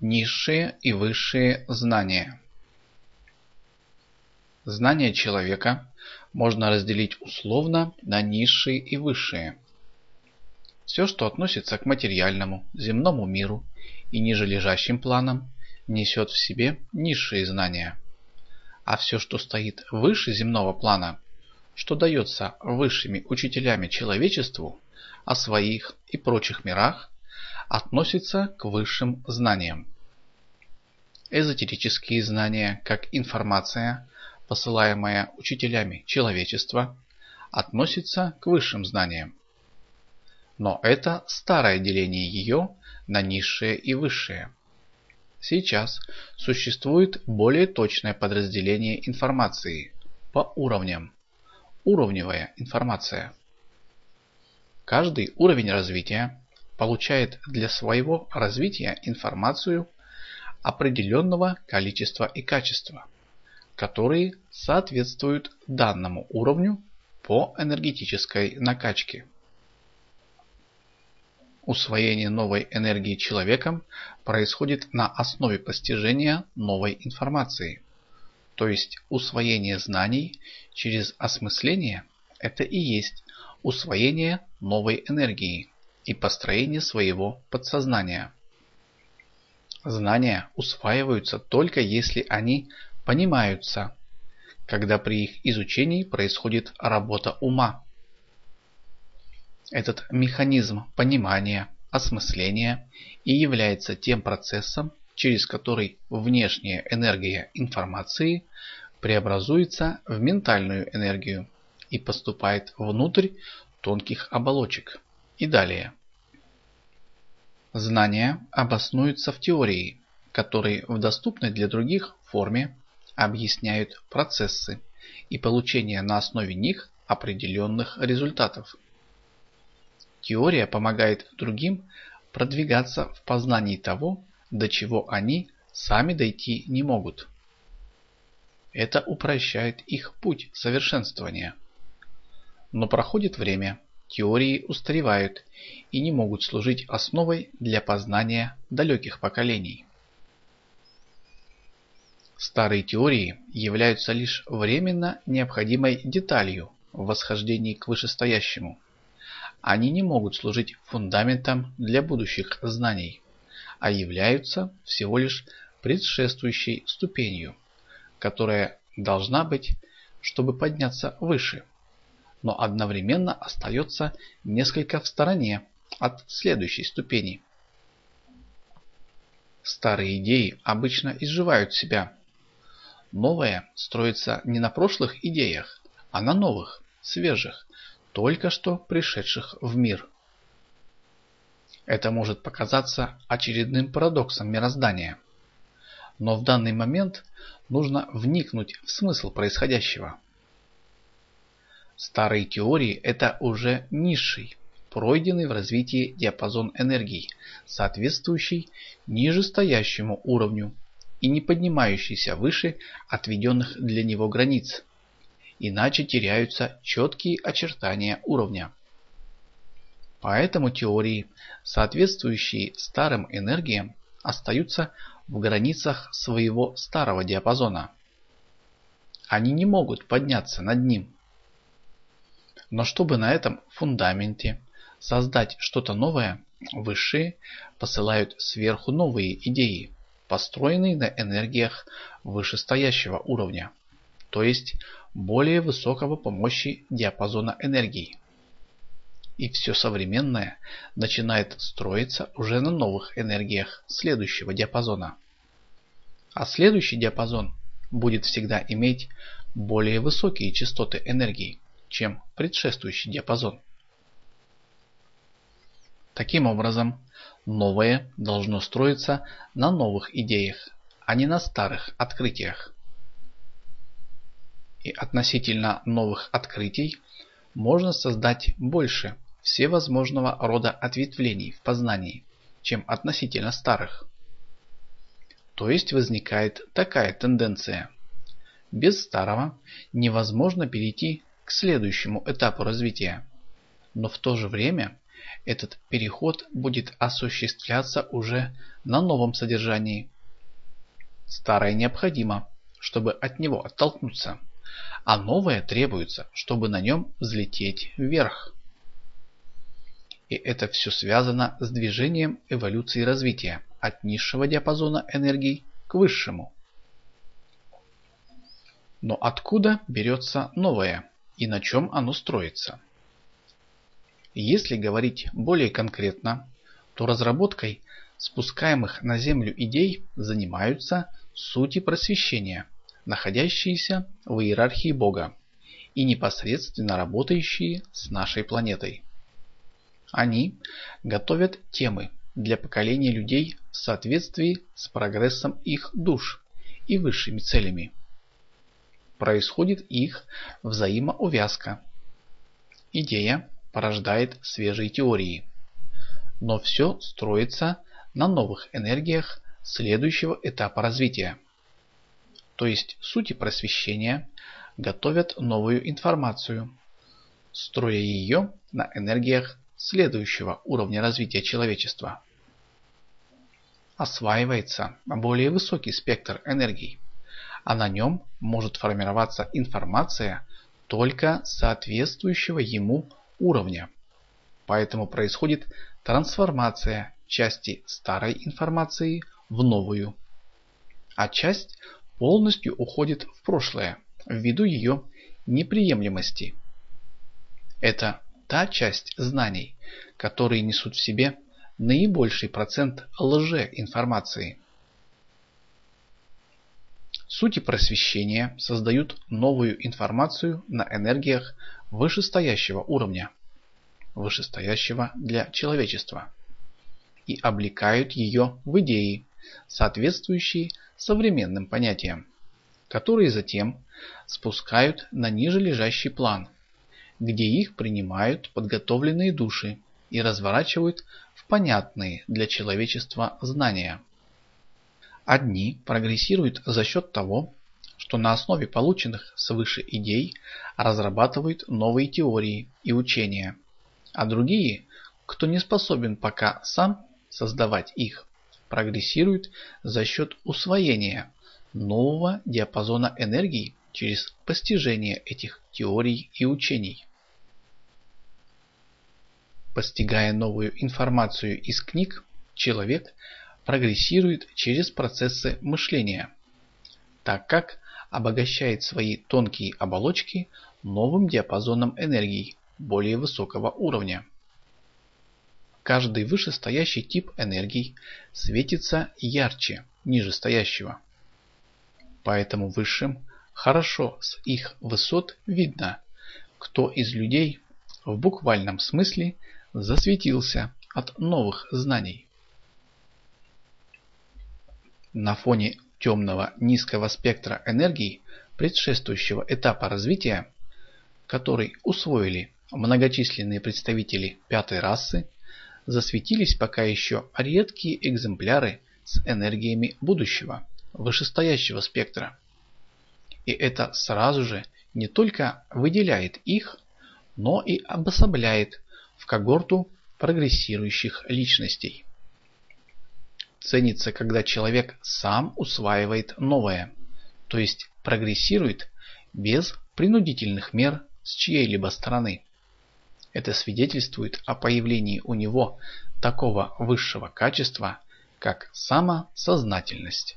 Низшие и высшие знания. Знания человека можно разделить условно на низшие и высшие. Все, что относится к материальному, земному миру и ниже лежащим планам, несет в себе низшие знания. А все, что стоит выше земного плана, что дается высшими учителями человечеству о своих и прочих мирах, относится к высшим знаниям. Эзотерические знания, как информация, посылаемая учителями человечества, относятся к высшим знаниям. Но это старое деление ее на низшее и высшее. Сейчас существует более точное подразделение информации по уровням. Уровневая информация. Каждый уровень развития получает для своего развития информацию определенного количества и качества, которые соответствуют данному уровню по энергетической накачке. Усвоение новой энергии человеком происходит на основе постижения новой информации. То есть усвоение знаний через осмысление – это и есть усвоение новой энергии и построение своего подсознания. Знания усваиваются только если они понимаются, когда при их изучении происходит работа ума. Этот механизм понимания, осмысления и является тем процессом, через который внешняя энергия информации преобразуется в ментальную энергию и поступает внутрь тонких оболочек. И далее. Знания обоснуются в теории, которые в доступной для других форме объясняют процессы и получение на основе них определенных результатов. Теория помогает другим продвигаться в познании того, до чего они сами дойти не могут. Это упрощает их путь совершенствования. Но проходит время, теории устаревают и не могут служить основой для познания далеких поколений. Старые теории являются лишь временно необходимой деталью в восхождении к вышестоящему. Они не могут служить фундаментом для будущих знаний, а являются всего лишь предшествующей ступенью, которая должна быть, чтобы подняться выше но одновременно остается несколько в стороне от следующей ступени. Старые идеи обычно изживают себя. Новое строится не на прошлых идеях, а на новых, свежих, только что пришедших в мир. Это может показаться очередным парадоксом мироздания. Но в данный момент нужно вникнуть в смысл происходящего. Старые теории – это уже низший, пройденный в развитии диапазон энергии, соответствующий нижестоящему уровню и не поднимающийся выше отведенных для него границ. Иначе теряются четкие очертания уровня. Поэтому теории, соответствующие старым энергиям, остаются в границах своего старого диапазона. Они не могут подняться над ним. Но чтобы на этом фундаменте создать что-то новое, высшие посылают сверху новые идеи, построенные на энергиях вышестоящего уровня, то есть более высокого по мощи диапазона энергии. И все современное начинает строиться уже на новых энергиях следующего диапазона. А следующий диапазон будет всегда иметь более высокие частоты энергии чем предшествующий диапазон. Таким образом, новое должно строиться на новых идеях, а не на старых открытиях. И относительно новых открытий можно создать больше всевозможного рода ответвлений в познании, чем относительно старых. То есть возникает такая тенденция. Без старого невозможно перейти к следующему этапу развития. Но в то же время этот переход будет осуществляться уже на новом содержании. Старое необходимо, чтобы от него оттолкнуться, а новое требуется, чтобы на нем взлететь вверх. И это все связано с движением эволюции развития от низшего диапазона энергий к высшему. Но откуда берется новое и на чем оно строится? Если говорить более конкретно, то разработкой спускаемых на Землю идей занимаются сути просвещения, находящиеся в иерархии Бога и непосредственно работающие с нашей планетой. Они готовят темы для поколения людей в соответствии с прогрессом их душ и высшими целями. Происходит их взаимоувязка. Идея порождает свежие теории. Но все строится на новых энергиях следующего этапа развития. То есть сути просвещения готовят новую информацию, строя ее на энергиях следующего уровня развития человечества. Осваивается более высокий спектр энергий, а на нем может формироваться информация только соответствующего ему уровня. Поэтому происходит трансформация части старой информации в новую. А часть полностью уходит в прошлое ввиду ее неприемлемости. Это та часть знаний, которые несут в себе наибольший процент лжеинформации. Сути просвещения создают новую информацию на энергиях вышестоящего уровня, вышестоящего для человечества, и облекают ее в идеи, соответствующие современным понятиям, которые затем спускают на ниже лежащий план – где их принимают подготовленные души и разворачивают в понятные для человечества знания. Одни прогрессируют за счет того, что на основе полученных свыше идей разрабатывают новые теории и учения, а другие, кто не способен пока сам создавать их, прогрессируют за счет усвоения нового диапазона энергии через постижение этих теорий и учений. Постигая новую информацию из книг, человек прогрессирует через процессы мышления, так как обогащает свои тонкие оболочки новым диапазоном энергии более высокого уровня. Каждый вышестоящий тип энергий светится ярче нижестоящего. Поэтому высшим хорошо с их высот видно, кто из людей в буквальном смысле засветился от новых знаний. На фоне темного низкого спектра энергии предшествующего этапа развития, который усвоили многочисленные представители пятой расы, засветились пока еще редкие экземпляры с энергиями будущего, вышестоящего спектра. И это сразу же не только выделяет их, но и обособляет в когорту прогрессирующих личностей. Ценится, когда человек сам усваивает новое, то есть прогрессирует без принудительных мер с чьей-либо стороны. Это свидетельствует о появлении у него такого высшего качества, как самосознательность.